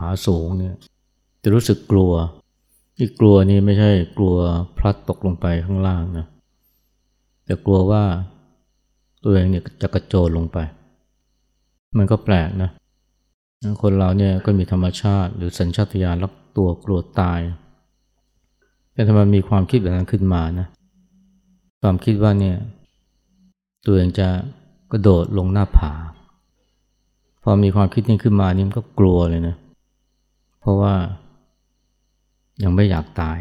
าผาสูงเนี่ยจะรู้สึกกลัว ที่กลัวนี่ไม่ใช่กลัวพลัดตกลงไปข้างล่างนะแต่กลัวว่าตัวเองเนี่ยจะกระโจนลงไป มันก็แปลกนะคนเราเนี่ยก็มีธรรมชาติหรือสัญชาตญาณรักตัวกลัวตาย แต่ทำไมมีความคิดแบบนั้นขึ้นมานะความคิดว่าเนี่ยตัวเองจะกระโดดลงหน้าผา พอมีความคิดนี้ขึ้นมานี่มันก็กลัวเลยนะเพราะว่ายังไม่อยากตาย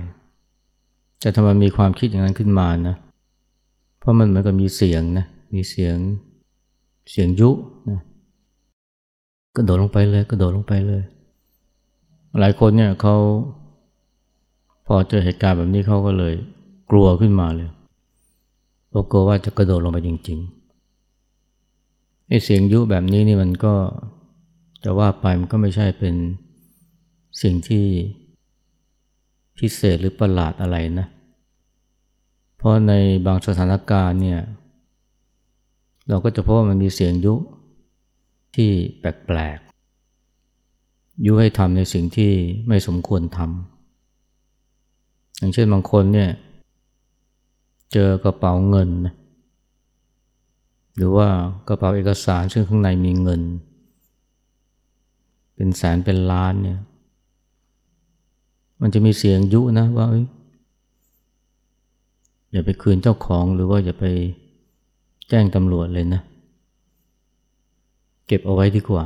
แต่ทำไมมีความคิดอย่างนั้นขึ้นมานะ เพราะมันเหมือนกับมีเสียงนะ มีเสียง เสียงยุนะกระโดดลงไปเลยกระโดดลงไปเลย หลายคนเนี่ยเขาพอเจอเหตุการณ์แบบนี้เขาก็เลยกลัวขึ้นมาเลยเพราะกลัวว่าจะกระโดดลงไปจริงๆไอ้เสียงยุแบบนี้นี่มันก็จะว่าไปมันก็ไม่ใช่เป็น สิ่งที่พิเศษหรือประหลาดอะไรนะ เพราะในบางสถานการณ์เนี่ย เราก็จะพบว่ามันมีเสียงยุที่แปลกๆ ยุให้ทำในสิ่งที่ไม่สมควรทำอย่างเช่นบางคนเนี่ย เจอกระเป๋าเงิน หรือว่ากระเป๋าเอกสารซึ่งข้างในมีเงิน เป็นแสนเป็นล้านเนี่ย มันจะมีเสียงยุนะว่าอย่าไปคืนเจ้าของหรือว่าอย่าไปแจ้งตำรวจเลยนะ เก็บเอาไว้ดีกว่า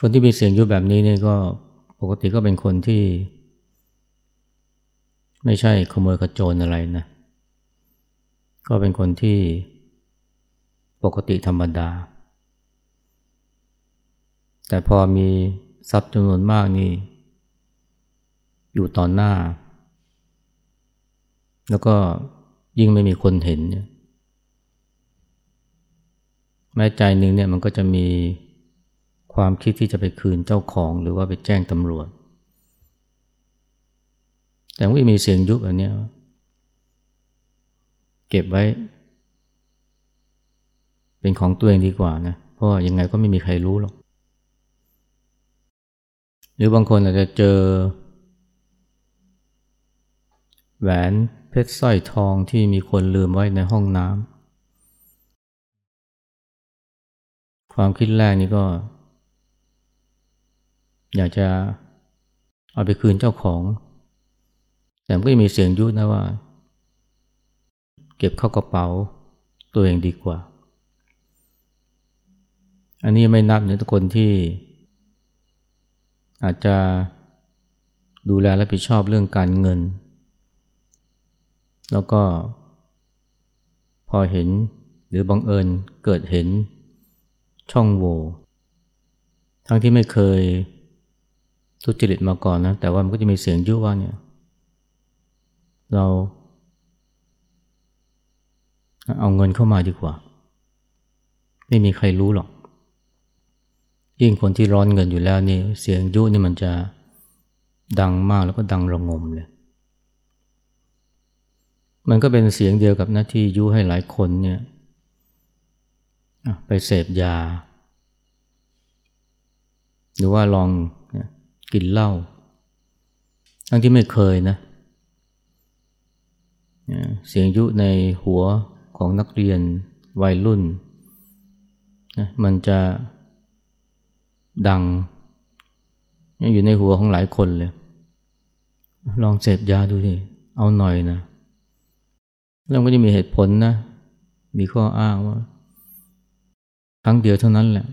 คนที่มีเสียงยุแบบนี้เนี่ยก็ปกติก็เป็นคนที่ ไม่ใช่ขโมยกระโจนอะไรนะ ก็เป็นคนที่ปกติธรรมดา แต่พอมีทรัพย์จำนวนมากนี่ อยู่ต่อหน้า แล้วก็ยิ่งไม่มีคนเห็นเนี่ยแม้ใจหนึ่งเนี่ยมันก็จะมีความคิดที่จะไปคืนเจ้าของหรือว่าไปแจ้งตำรวจ แต่ไม่มีเสียงยุบอันนี้เก็บไว้ เป็นของตัวเองดีกว่านะเพราะยังไงก็ไม่มีใครรู้หรอก หรือบางคนอาจจะเจอ แหวนเพชรสร้อยทองที่มีคนลืมไว้ในห้องน้ำความคิดแรกนี่ก็ อยากจะเอาไปคืนเจ้าของ แต่ก็มีเสียงยุนะว่า เก็บเข้ากระเป๋าตัวเองดีกว่า อันนี้ไม่นับเนี่ยทุกคนที่ อาจจะดูแลและผิดชอบเรื่องการเงิน แล้วก็ พอเห็นหรือบังเอิญเกิดเห็นช่องโหว่ทั้งที่ไม่เคยทุจริตมาก่อนนะ แต่ว่ามันก็จะมีเสียงยุว่าเนี่ย เราเอาเงินเข้ามาดีกว่า ไม่มีใครรู้หรอก ยิ่งคนที่ร้อนเงินอยู่แล้วนี่ เสียงยุนี่มันจะดังมากแล้วก็ดังระงมเลย มันก็เป็นเสียงเดียวกับหน้าที่ยุให้หลายคนเนี่ยไปเสพยา หรือว่าลองกินเหล้าทั้งที่ไม่เคยนะ เสียงยุในหัวของนักเรียนวัยรุ่นมันจะดัง อยู่ในหัวของหลายคนเลย ลองเสพยาดูดิเอาหน่อยนะ แล้วก็จะมีเหตุผลนะ มีข้ออ้างว่า ครั้งเดียวเท่านั้นแหละ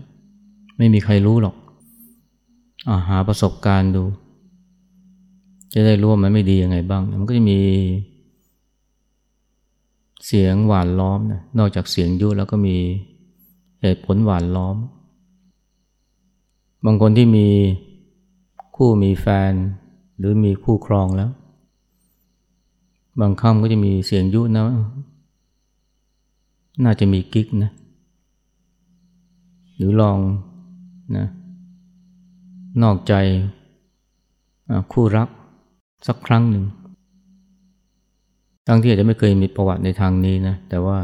ไม่มีใครรู้หรอกอาหาประสบการณ์ดู จะได้รู้ว่ามันไม่ดียังไงบ้าง มันก็จะมี เสียงหวานล้อมนะนอกจากเสียงยุแล้วก็มีเหตุผลหวานล้อม บางคนที่มีคู่มีแฟน หรือมีคู่ครองแล้ว บางคำก็จะมีเสียงยุนะ น่าจะมีกิ๊กนะ หรือลองนะ นอกใจคู่รักสักครั้งหนึ่ง ทั้งที่อาจจะไม่เคยมีประวัติในทางนี้นะ แต่ว่า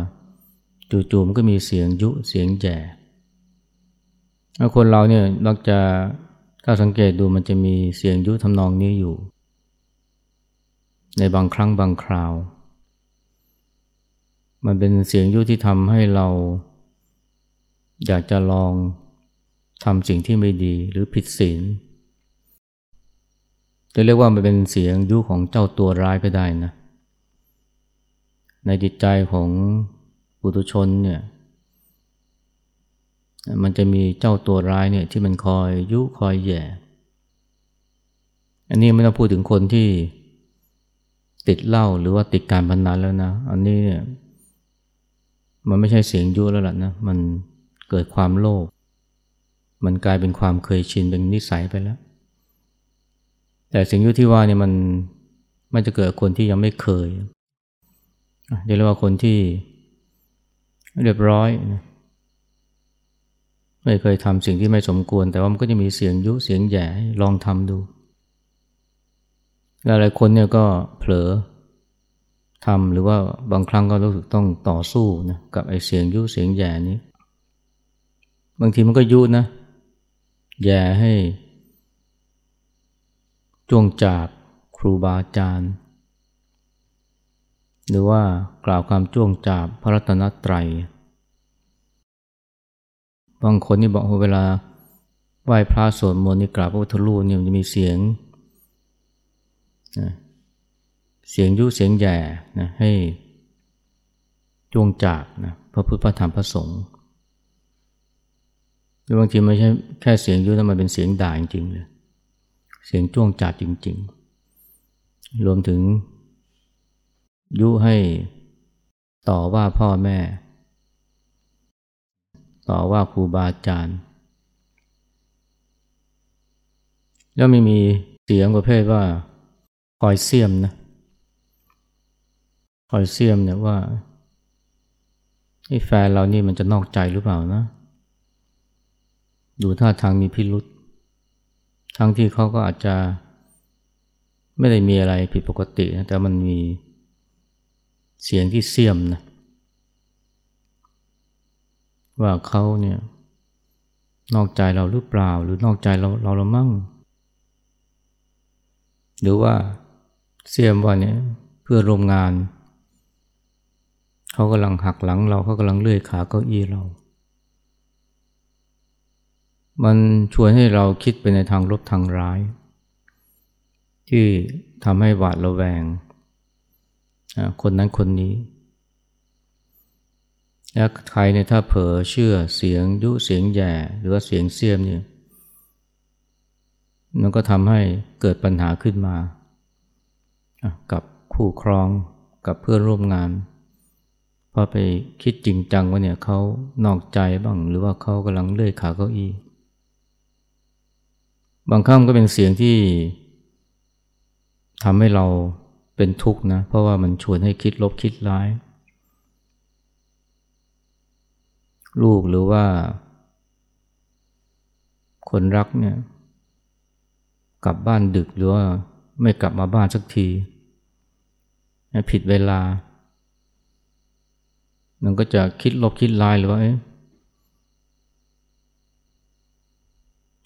จู่ๆมันก็มีเสียงยุเสียงแย่คนเราเนี่ยนอกจะถ้าสังเกตดูมันจะมีเสียงยุทำนองนี้อยู่ ในบางครั้งบางคราว มันเป็นเสียงยุที่ทำให้เรา อยากจะลองทำสิ่งที่ไม่ดีหรือผิดศีลจะเรียกว่ามันเป็นเสียงยุของเจ้าตัวร้ายก็ได้นะ ในจิตใจของปุถุชนเนี่ย มันจะมีเจ้าตัวร้ายเนี่ยที่มันคอยยุคอยแย่ อันนี้ไม่ต้องพูดถึงคนที่ ติดเหล้าหรือว่าติดการพนันแล้วนะ อันนี้เนี่ยมันไม่ใช่เสียงยุแล้วล่ะนะ มันเกิดความโลภมันกลายเป็นความเคยชินเป็นนิสัยไปแล้ว แต่เสียงยุที่ว่าเนี่ยมันมันจะเกิดคนที่ยังไม่เคยเรียกว่าคนที่เรียบร้อยนะไม่เคยทำสิ่งที่ไม่สมควร แต่ว่ามันก็จะมีเสียงยุเสียงแย่ลองทำดู หลายคนเนี่ยก็เผลอทำหรือว่าบางครั้งก็รู้สึกต้องต่อสู้นะกับไอ้เสียงยุเสียงแย่นี้ บางทีมันก็ยุนะ แย่ให้จ้วงจาบครูบาอาจารย์หรือว่ากล่าวคำจ้วงจาบพระรัตนตรัย บางคนนี่บอกว่าเวลาไหว้พระสวดมนต์นี่กราบพระพุทธรูปเนี่ยมันจะมีเสียง เสียงยุเสียงแย่นะให้จวงจากนะพระพุทธพระธรรมพระสงฆ์หรือบางทีไม่ใช่แค่เสียงยุแต่มันเป็นเสียงด่าจริงๆเลยเสียงจ้วงจาบจริง ๆ รวมถึง ยุให้ต่อว่าพ่อแม่ ต่อว่าครูบาอาจารย์ แล้วไม่มีเสียงประเภทว่า คอยเสียมนะคอยเสียมเนี่ยว่าไอ้แฟนเรานี่มันจะนอกใจหรือเปล่านะ ดูท่าทางมีพิรุษทั้งที่เขาก็อาจจะไม่ได้มีอะไรผิดปกตินะ แต่มันมีเสียงที่เสียมนะ ว่าเขาเนี่ย นอกใจเราหรือเปล่า หรือนอกใจเราเราละมั่ง หรือว่า เสียมว่าเนี่ยเพื่อโรงงาน เขากำลังหักหลังเราเขากำลังเลื่อยขาเก้าอี้เรา มันชวนให้เราคิดไปในทางลบทางร้าย ที่ทำให้หวาดระแวง คนนั้นคนนี้แล้วใครเนี่ยถ้าเผลอเชื่อเสียงยุเสียงแย่ หรือว่าเสียงเสียมเนี่ยมันก็ทำให้เกิดปัญหาขึ้นมา กับคู่ครองกับเพื่อนร่วมงานพอไปคิดจริงจังว่าเนี่ยเขานอกใจบ้างหรือว่าเขากำลังเลื่อยขาเก้าอี้บางครั้งก็เป็นเสียงที่ทำให้เราเป็นทุกข์นะ เพราะว่ามันชวนให้คิดลบคิดร้าย ลูกหรือว่า คนรักเนี่ย กลับบ้านดึกหรือว่า ไม่กลับมาบ้านสักที ผิดเวลา มันก็จะคิดลบคิดลายหรือว่า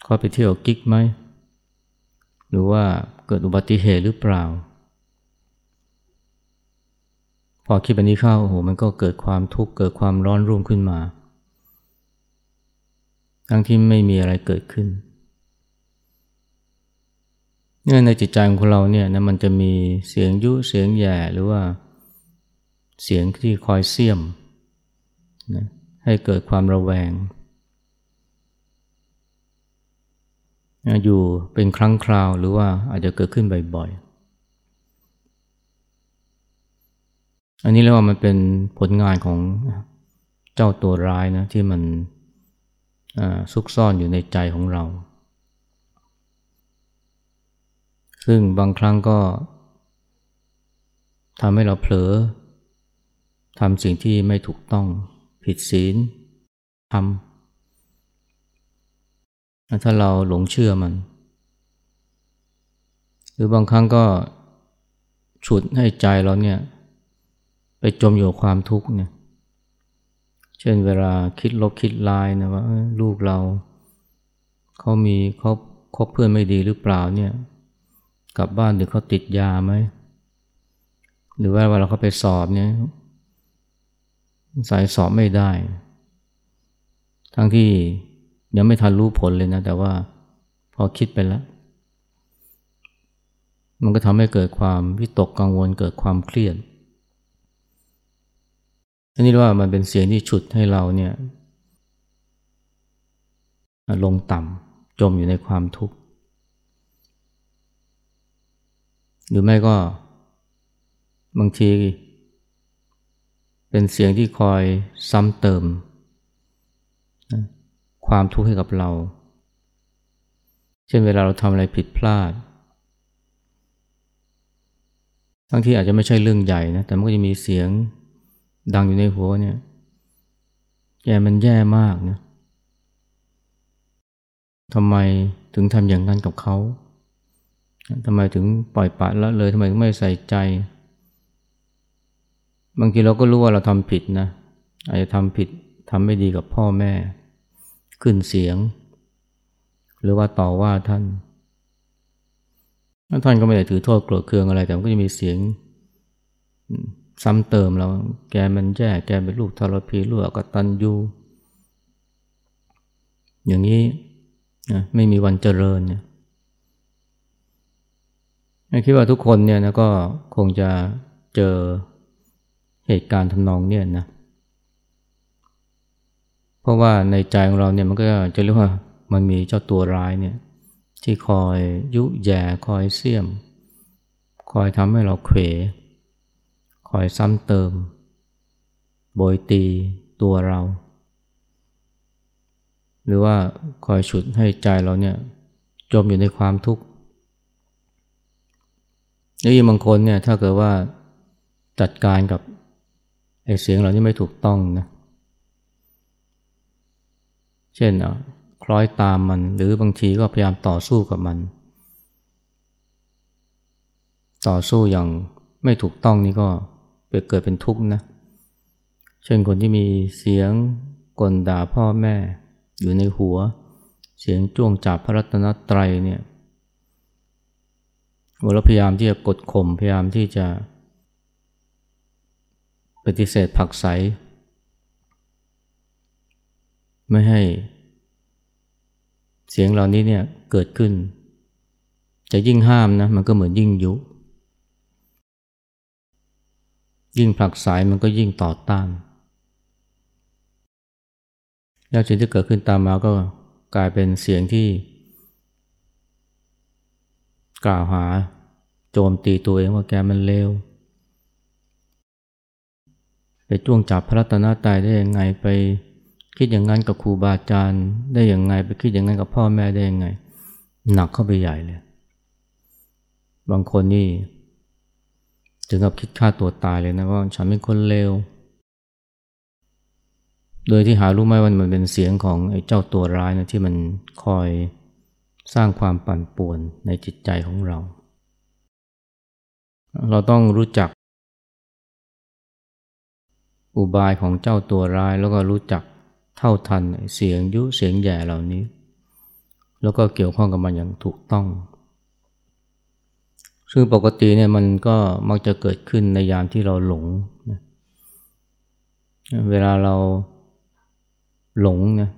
เขาไปเที่ยวกิ๊กไหม หรือว่าเกิดอุบัติเหตุหรือเปล่า พอคิดแบบนี้เข้าโอ้โหมันก็เกิดความทุกข์เกิดความร้อนรุ่มขึ้นมา ทั้งที่ไม่มีอะไรเกิดขึ้น ในจิตใจของเราเนี่ยนะมันจะมีเสียงยุเสียงแย่หรือว่าเสียงที่คอยเสี่ยมนะให้เกิดความระแวงอยู่เป็นครั้งคราวหรือว่าอาจจะเกิดขึ้นบ่อยๆ อันนี้เรียกว่ามันเป็นผลงานของเจ้าตัวร้ายนะที่มันซุกซ่อนอยู่ในใจของเรา ซึ่งบางครั้งก็ทำให้เราเผลอทำสิ่งที่ไม่ถูกต้องผิดศีลทำถ้าเราหลงเชื่อมัน หรือบางครั้งก็ฉุดให้ใจเราเนี่ย ไปจมอยู่ความทุกข์เนี่ยเช่นเวลาคิดลบคิดลายนะว่าลูกเราเขามีเขาคบเพื่อนไม่ดีหรือเปล่าเนี่ย กลับบ้านหรือเขาติดยาไหม หรือว่าเวลาเขาไปสอบเนี่ย สายสอบไม่ได้ ทั้งที่ยังไม่ทันรู้ผลเลยนะ แต่ว่าพอคิดไปแล้ว มันก็ทำให้เกิดความวิตกกังวลเกิดความเครียดอันนี้ว่ามันเป็นเสียงที่ฉุดให้เราเนี่ย ลงต่ำจมอยู่ในความทุกข์ หรือไม่ก็ บางที เป็นเสียงที่คอยซ้ำเติม ความทุกข์ให้กับเรา เช่นเวลาเราทำอะไรผิดพลาด ทั้งที่อาจจะไม่ใช่เรื่องใหญ่นะ แต่มันก็จะมีเสียงดังอยู่ในหัวเนี่ยแกมันแย่มากนะทำไมถึงทำอย่างนั้นกับเขา ทำไมถึงปล่อยปละละเลยทำไมไม่ใส่ใจ บางทีเราก็รู้ว่าเราทำผิดนะอาจจะทำผิดทำไม่ดีกับพ่อแม่ ขึ้นเสียง หรือว่าต่อว่าท่านท่านก็ไม่ได้ถือโทษโกรธเคืองอะไร แต่มันก็จะมีเสียงซ้ำเติมเราแกมันแย่แกเป็นลูกทรพีลูกกตันยูอย่างนี้นะไม่มีวันเจริญเนี่ย คิดว่าทุกคนเนี่ยนะก็คงจะเจอเหตุการณ์ทำนองเนี่ยนะ เพราะว่าในใจของเราเนี่ยมันก็จะเรียกว่ามันมีเจ้าตัวร้ายเนี่ยที่คอยยุแย่คอยเสี่ยม คอยทำให้เราเขวคอยซ้ำเติม โบยตีตัวเรา หรือว่าคอยฉุดให้ใจเราเนี่ยจมอยู่ในความทุกข์ นี่บางคนเนี่ยถ้าเกิดว่าจัดการกับไอ้เสียงเหล่านี้ไม่ถูกต้องนะ เช่นอะคล้อยตามมัน หรือบางทีก็พยายามต่อสู้กับมัน ต่อสู้อย่างไม่ถูกต้องนี่ก็เกิดเป็นทุกข์นะ เช่นคนที่มีเสียงกลด่าพ่อแม่ อยู่ในหัว เสียงจ้วงจับพระรัตนตรัยเนี่ย เราพยายามที่จะกดข่มพยายามที่จะ ปฏิเสธผักใส ไม่ให้ เสียงเหล่านี้เนี่ยเกิดขึ้น จะยิ่งห้ามนะมันก็เหมือนยิ่งยุ ยิ่งผลักสายมันก็ยิ่งต่อต้าน แล้วสิ่งที่เกิดขึ้นตามมาก็กลายเป็นเสียงที่ กล่าวหาโจมตีตัวเองว่าแกมันเลวไปจ้วงจับพระรัตนตรัยได้ยังไงไปคิดอย่างนั้นกับครูบาอาจารย์ได้อย่างไง ไปคิดอย่างนั้นกับพ่อแม่ได้ยังไง หนักเข้าไปใหญ่เลย บางคนนี่ถึงกับคิดฆ่าตัวตายเลยนะว่าฉันเป็นคนเลวโดยที่หารู้ไหมว่ามันเป็นเสียงของไอ้เจ้าตัวร้ายนะที่มันคอย สร้างความปั่นป่วนในจิตใจของเรา เราต้องรู้จัก อุบายของเจ้าตัวร้ายแล้วก็รู้จักเท่าทันเสียงยุเสียงแย่เหล่านี้ แล้วก็เกี่ยวข้องกับมันอย่างถูกต้อง ซึ่งปกติเนี่ยมันก็มักจะเกิดขึ้นในยามที่เราหลง เวลาเราหลงนี่ย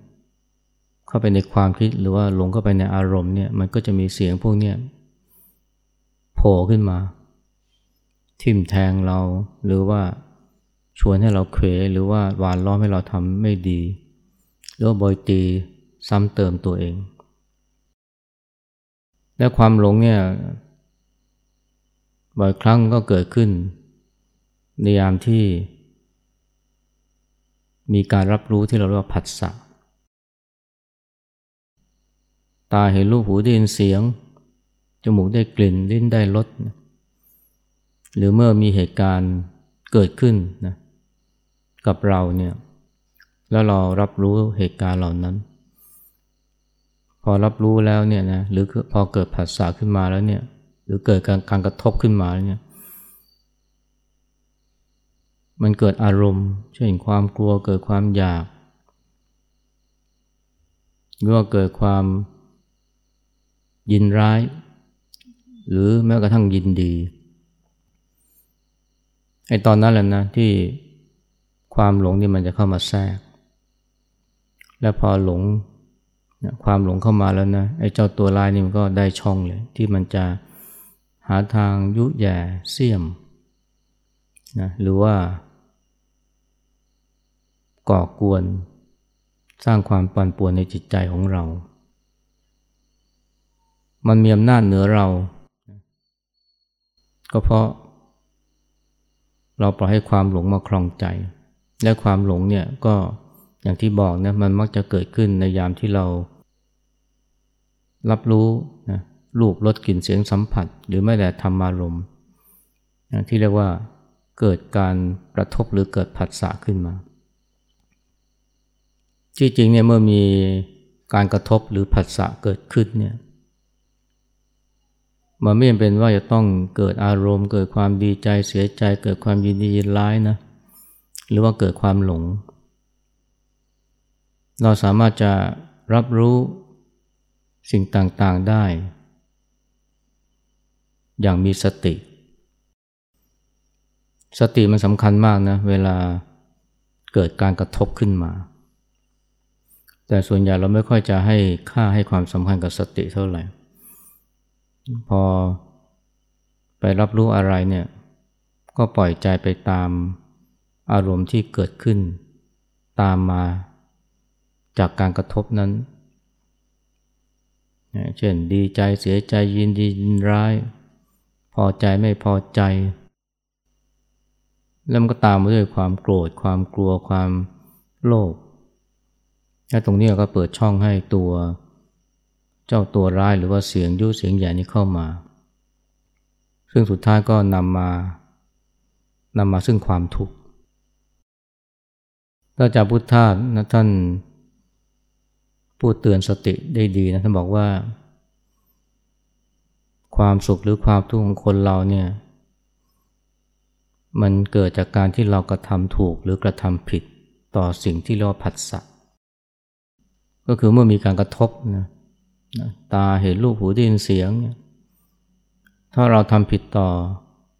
เข้าไปในความคิดหรือว่าหลงเข้าไปในอารมณ์เนี่ยมันก็จะมีเสียงพวกเนี้ยโผล่ขึ้นมา ทิ่มแทงเราหรือว่าชวนให้เราเขวหรือว่าหวานล้อมให้เราทำไม่ดี หรือว่าบอยตีซ้ำเติมตัวเอง และความหลงเนี่ยบ่อยครั้งก็เกิดขึ้น ในยามที่มีการรับรู้ที่เราเรียกว่าผัสสะ ตาเห็นรูปหูได้ยินเสียง จมูกได้กลิ่น ลิ้นได้รสหรือเมื่อมีเหตุการณ์เกิดขึ้นนะกับเราเนี่ยแล้วเรารับรู้เหตุการณ์เหล่านั้น พอรับรู้แล้วเนี่ยนะหรือพอเกิดผัสสะขึ้นมาแล้วเนี่ยหรือเกิดการการกระทบขึ้นมาเนี่ยมันเกิดอารมณ์เช่นความกลัวเกิดความอยากหรือว่าเกิดความ ยินร้าย หรือแม้กระทั่งยินดีไอ้ตอนนั้นแหละนะที่ความหลงนี่มันจะเข้ามาแทรก และพอหลงความหลงเข้ามาแล้วนะไอ้เจ้าตัวลายนี่มันก็ได้ช่องเลย ที่มันจะหาทางยุแย่เสี่ยมนะหรือว่า ก่อกวน สร้างความปั่นป่วนในจิตใจของเรา มันมีอำนาจเหนือเรา ก็เพราะ เราปล่อยให้ความหลงมาครองใจ และความหลงเนี่ยก็อย่างที่บอกนะมันมักจะเกิดขึ้นในยามที่เรา รับรู้นะรูปรสกลิ่นเสียงสัมผัส หรือไม่แต่ธรรมารมณ์ที่เรียกว่าเกิดการกระทบหรือเกิดผัสสะขึ้นมาที่จริงเนี่ยเมื่อมีการกระทบหรือผัสสะเกิดขึ้นเนี่ย มันไม่จำเป็นว่าจะต้องเกิดอารมณ์ เกิดความดีใจเสียใจเกิดความยินดียินร้ายนะ หรือว่าเกิดความหลง เราสามารถจะรับรู้สิ่งต่างๆได้ อย่างมีสติ สติมันสำคัญมากนะ เวลาเกิดการกระทบขึ้นมา แต่ส่วนใหญ่เราไม่ค่อยจะให้ค่าให้ความสำคัญกับสติเท่าไหร่ พอไปรับรู้อะไรเนี่ยก็ปล่อยใจไปตามอารมณ์ที่เกิดขึ้น ตามมาจากการกระทบนั้น เช่นดีใจเสียใจยินดียินร้าย พอใจไม่พอใจ แล้วมันก็ตามมาด้วยความโกรธ ความกลัวความโลภและตรงนี้ก็เปิดช่องให้ตัว จ้าตัวร้ายหรือว่าเสียงยุเสียงใหญ่นี้เข้ามา ซึ่งสุดท้ายก็นำมานำมาซึ่งความทุกข์พระเจ้าพุทธานะท่านพูดเตือนสติได้ดีนะท่านบอกว่า ความสุขหรือความทุกข์ของคนเราเนี่ยมันเกิดจากการที่เรากระทำถูกหรือกระทำผิดต่อสิ่งที่เรียกว่าผัสสะก็คือเมื่อมีการกระทบนะ ตาเห็นรูปหูได้ยินเสียงเนี่ยถ้าเราทำผิดต่อ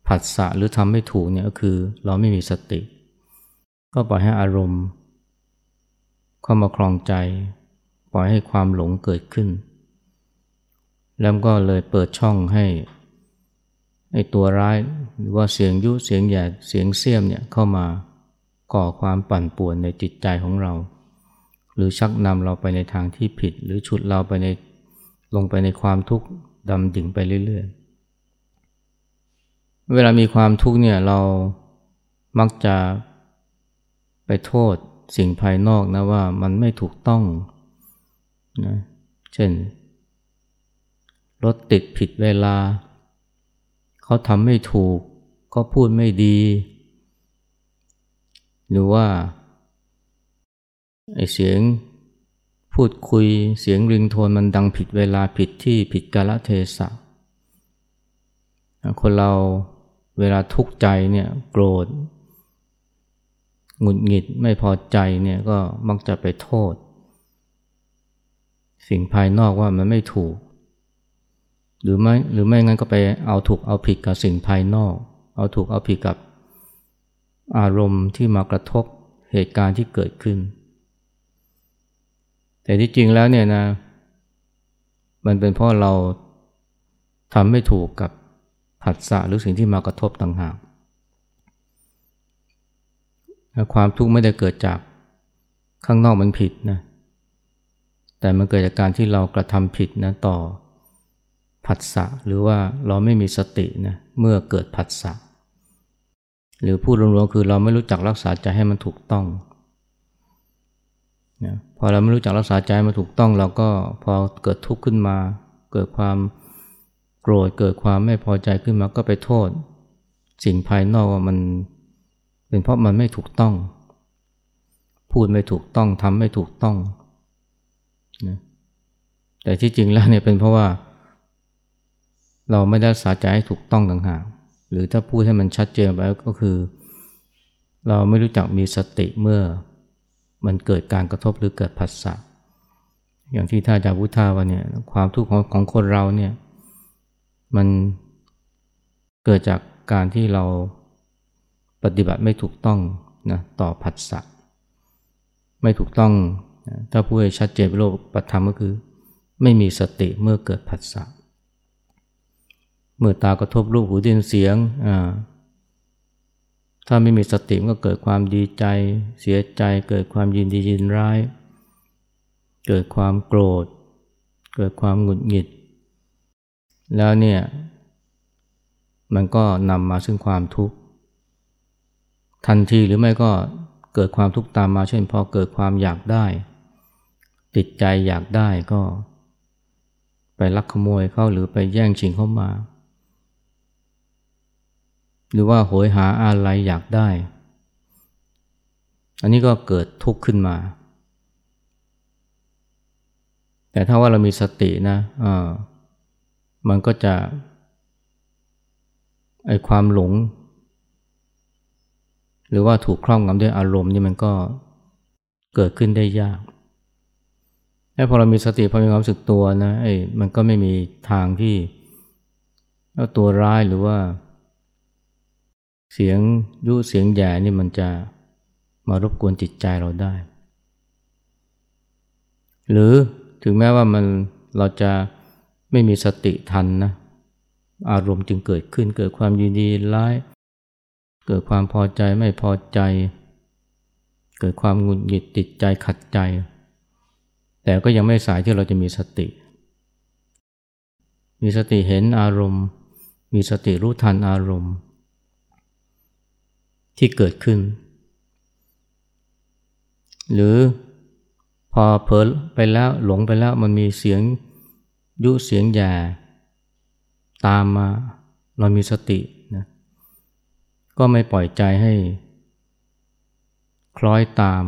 ผัสสะหรือทำไม่ถูกเนี่ยก็คือเราไม่มีสติ ก็ปล่อยให้อารมณ์เข้ามาคลองใจ ปล่อยให้ความหลงเกิดขึ้น แล้วก็เลยเปิดช่องให้ไอ้ตัวร้ายหรือว่าเสียงยุเสียงแย่เสียงเสียมเนี่ยเข้ามาก่อความปั่นป่วนในจิตใจของเรา หรือชักนำเราไปในทางที่ผิด หรือฉุดเราไปใน ลงไปในความทุกข์ดำดิ่งไปเรื่อยๆ เวลามีความทุกข์เนี่ยเรามักจะไปโทษสิ่งภายนอกนะว่ามันไม่ถูกต้องนะเช่น รถติดผิดเวลา เขาทำไม่ถูก เขาพูดไม่ดี หรือว่าไอเสียง พูดคุยเสียงริงโทนมันดังผิดเวลาผิดที่ผิดกาลเทศะ คนเราเวลาทุกข์ใจเนี่ยโกรธหงุดหงิดไม่พอใจเนี่ยก็มักจะไปโทษ สิ่งภายนอกว่ามันไม่ถูก หรือไม่หรือไม่งั้นก็ไปเอาถูกเอาผิดกับสิ่งภายนอก เอาถูกเอาผิดกับอารมณ์ที่มากระทบเหตุการณ์ที่เกิดขึ้น แต่ที่จริงแล้วเนี่ยนะ มันเป็นเพราะเราทำไม่ถูกกับผัสสะหรือสิ่งที่มากระทบต่างหาก ความทุกข์ไม่ได้เกิดจากข้างนอกมันผิดนะ แต่มันเกิดจากการที่เรากระทำผิดนะต่อผัสสะหรือว่าเราไม่มีสตินะเมื่อเกิดผัสสะหรือพูดรวมๆคือเราไม่รู้จักรักษาใจให้มันถูกต้องนะ พอเราไม่รู้จักรักษาใจมาถูกต้องเราก็พอเกิดทุกข์ขึ้นมา เกิดความโกรธเกิดความไม่พอใจขึ้นมาก็ไปโทษ สิ่งภายนอกว่ามันเป็นเพราะมันไม่ถูกต้อง พูดไม่ถูกต้องทำไม่ถูกต้องนะแต่ที่จริงแล้วเนี่ยเป็นเพราะว่า เราไม่ได้รักษาใจให้ถูกต้องต่างหากหรือถ้าพูดให้มันชัดเจนไปก็คือ เราไม่รู้จักมีสติเมื่อ มันเกิดการกระทบหรือเกิดผัสสะอย่างที่ท่านอาจารย์พุทธาว่าเนี่ยความทุกข์ของของคนเราเนี่ยมันเกิดจากการที่เราปฏิบัติไม่ถูกต้องนะต่อผัสสะไม่ถูกต้องนะถ้าพูดให้ชัดเจนเป็นโลกปธรรมก็คือ ไม่มีสติเมื่อเกิดผัสสะเมื่อตากระทบรูปหูดินเสียงอ่า ถ้าไม่มีสติมันก็เกิดความดีใจ เสียใจ เกิดความยินดียินร้าย เกิดความโกรธ เกิดความหงุดหงิด แล้วเนี่ย มันก็นำมาซึ่งความทุกข์ ทันทีหรือไม่ก็เกิดความทุกข์ตามมาเช่นพอเกิดความอยากได้ ติดใจอยากได้ก็ ไปลักขโมยเข้าหรือไปแย่งชิงเข้ามา หรือว่าโหยหาอะไรอยากได้ อันนี้ก็เกิดทุกข์ขึ้นมา แต่ถ้าว่าเรามีสตินะอ่ามันก็จะไอความหลง หรือว่าถูกครอบงำด้วยอารมณ์นี่มันก็เกิดขึ้นได้ยากแล้วพอเรามีสติพอมีความรู้สึกตัวนะไอ้มันก็ไม่มีทางที่ตัวร้ายหรือว่า เสียงยุเสียงแย่นี่มันจะมารบกวนจิตใจเราได้ หรือถึงแม้ว่ามันเราจะไม่มีสติทันนะอารมณ์จึงเกิดขึ้นเกิดความยินดีร้าย เกิดความพอใจไม่พอใจ เกิดความหงุดหงิดติดใจขัดใจ แต่ก็ยังไม่สายที่เราจะมีสติ มีสติเห็นอารมณ์ มีสติรู้ทันอารมณ์ ที่เกิดขึ้น หรือพอเผลอไปแล้วหลงไปแล้วมันมีเสียงยุเสียงแย่ตามมาเรามีสตินะก็ไม่ปล่อยใจให้ คล้อยตาม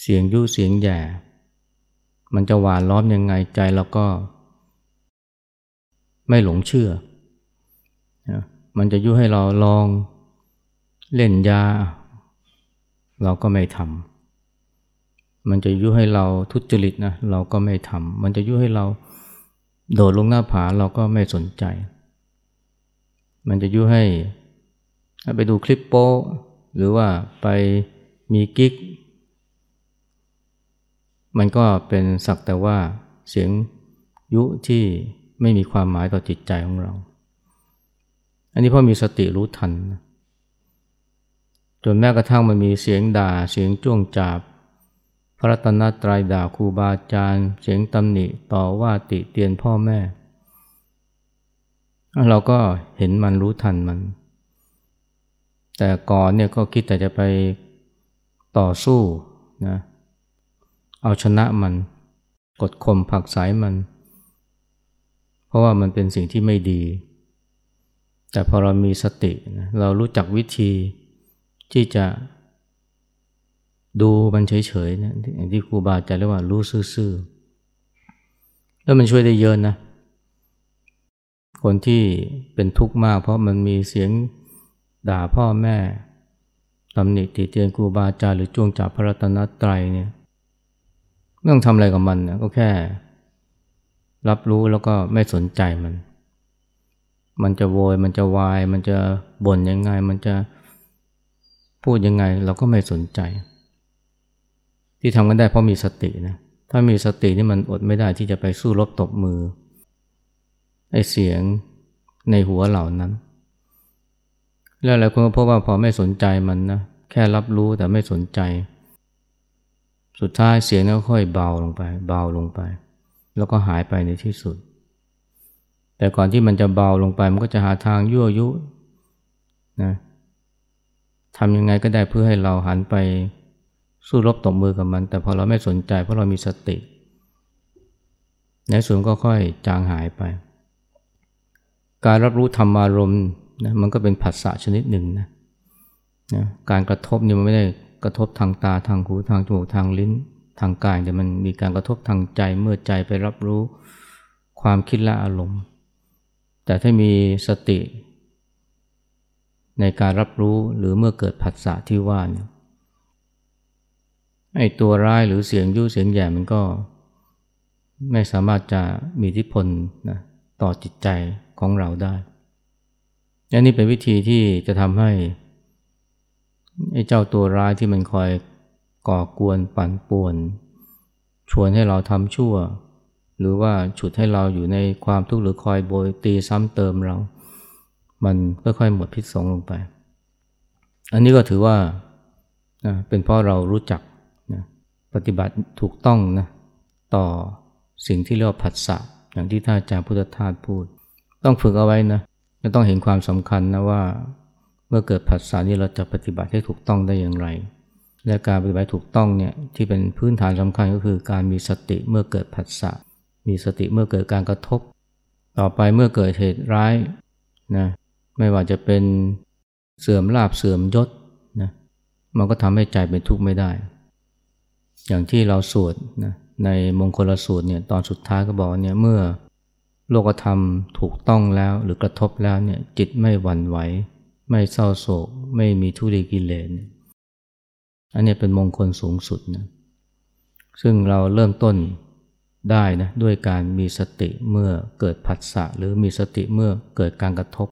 เสียงยุเสียงแย่มันจะหวานล้อมยังไงใจเราก็ ไม่หลงเชื่อ มันจะยุให้เราลอง เล่นยา เราก็ไม่ทำมันจะยุให้เราทุจริตนะเราก็ไม่ทำมันจะยุให้เราโดดลงหน้าผาเราก็ไม่สนใจ มันจะยุให้ไปดูคลิปโป้หรือว่าไปมีกิ๊ก มันก็เป็นสักแต่ว่าเสียงยุที่ไม่มีความหมายต่อจิตใจของเรา อันนี้พราะมีสติรู้ทันนะ จนแม้กระทั่งมันมีเสียงด่าเสียงจ้วงจาบ พระรัตนตรัยด่าครูบาอาจารย์ เสียงตำหนิต่อว่าติเตียนพ่อแม่ เราก็เห็นมันรู้ทันมัน แต่ก่อนเนี่ยก็คิดแต่จะไปต่อสู้นะเอาชนะมัน กดข่มผักสายมัน เพราะว่ามันเป็นสิ่งที่ไม่ดี แต่พอเรามีสติ เรารู้จักวิธี ที่จะดูมันเฉยๆนะอย่างที่ครูบาอาจารย์เรียกว่ารู้ซื่อๆแล้วมันช่วยได้เยอะนะ คนที่เป็นทุกข์มากเพราะมันมีเสียงด่าพ่อแม่ตำหนิติเตียนครูบาอาจารย์หรือจ้วงจับพระรัตนตรัยเนี่ยไม่ต้องทำอะไรกับมันนะก็แค่ รับรู้แล้วก็ไม่สนใจมัน มันจะโวยมันจะวาย มันจะบ่นยังไง มันจะ พูดยังไงเราก็ไม่สนใจ ที่ทำกันได้เพราะมีสตินะถ้ามีสตินี่มันอดไม่ได้ที่จะไปสู้รบตบมือไอเสียงในหัวเหล่านั้น แล้วหลายคนก็พบว่าพอไม่สนใจมันนะแค่รับรู้แต่ไม่สนใจ สุดท้ายเสียงนั้นค่อยเบาลงไป เบาลงไป แล้วก็หายไปในที่สุด แต่ก่อนที่มันจะเบาลงไปมันก็จะหาทางยั่วยุนะ ทำยังไงก็ได้เพื่อให้เราหันไปสู้รบตบมือกับมัน แต่พอเราไม่สนใจเพราะเรามีสติ ในส่วนก็ค่อยจางหายไป การรับรู้ธรรมารมณ์นะมันก็เป็นผัสสะชนิดหนึ่งนะนะการกระทบนี่มันไม่ได้กระทบทางตาทางหูทางจมูกทางลิ้นทางกายแต่มันมีการกระทบทางใจเมื่อใจไปรับรู้ความคิดและอารมณ์ แต่ถ้ามีสติ ในการรับรู้หรือเมื่อเกิดผัสสะที่ว่าเนี่ยไอ้ตัวร้ายหรือเสียงยุ่เสียงแย่มันก็ ไม่สามารถจะมีอิทธิพลนะต่อจิตใจของเราได้อันนี้เป็นวิธีที่จะทำให้ไอ้เจ้าตัวร้ายที่มันคอยก่อกวนปั่นป่วน ชวนให้เราทำชั่ว หรือว่าฉุดให้เราอยู่ในความทุกข์หรือคอยโบยตีซ้ำเติมเรา มันค่อยๆหมดพิษสงลงไป อันนี้ก็ถือว่าเป็นเพราะเรารู้จักนะปฏิบัติถูกต้องนะต่อสิ่งที่เรียกว่าผัสสะอย่างที่ท่านอาจารย์พุทธทาสพูด ต้องฝึกเอาไว้นะจะต้องเห็นความสำคัญนะว่า เมื่อเกิดผัสสะนี้เราจะปฏิบัติให้ถูกต้องได้อย่างไร และการปฏิบัติถูกต้องเนี่ยที่เป็นพื้นฐานสำคัญก็คือการมีสติเมื่อเกิดผัสสะมีสติเมื่อเกิดการกระทบ ต่อไปเมื่อเกิดเหตุร้ายนะ ไม่ว่าจะเป็นเสื่อมลาบเสื่อมยศนะมันก็ทำให้ใจเป็นทุกข์ไม่ได้ อย่างที่เราสวดนะในมงคลสูตรเนี่ยตอนสุดท้ายก็บอกเนี่ยเมื่อโลกธรรมถูกต้องแล้วหรือกระทบแล้วเนี่ยจิตไม่หวั่นไหว ไม่เศร้าโศก ไม่มีทุลีกิเลสอันนี้เป็นมงคลสูงสุดนะซึ่งเราเริ่มต้นได้นะด้วยการมีสติเมื่อเกิดผัสสะหรือมีสติเมื่อเกิดการกระทบ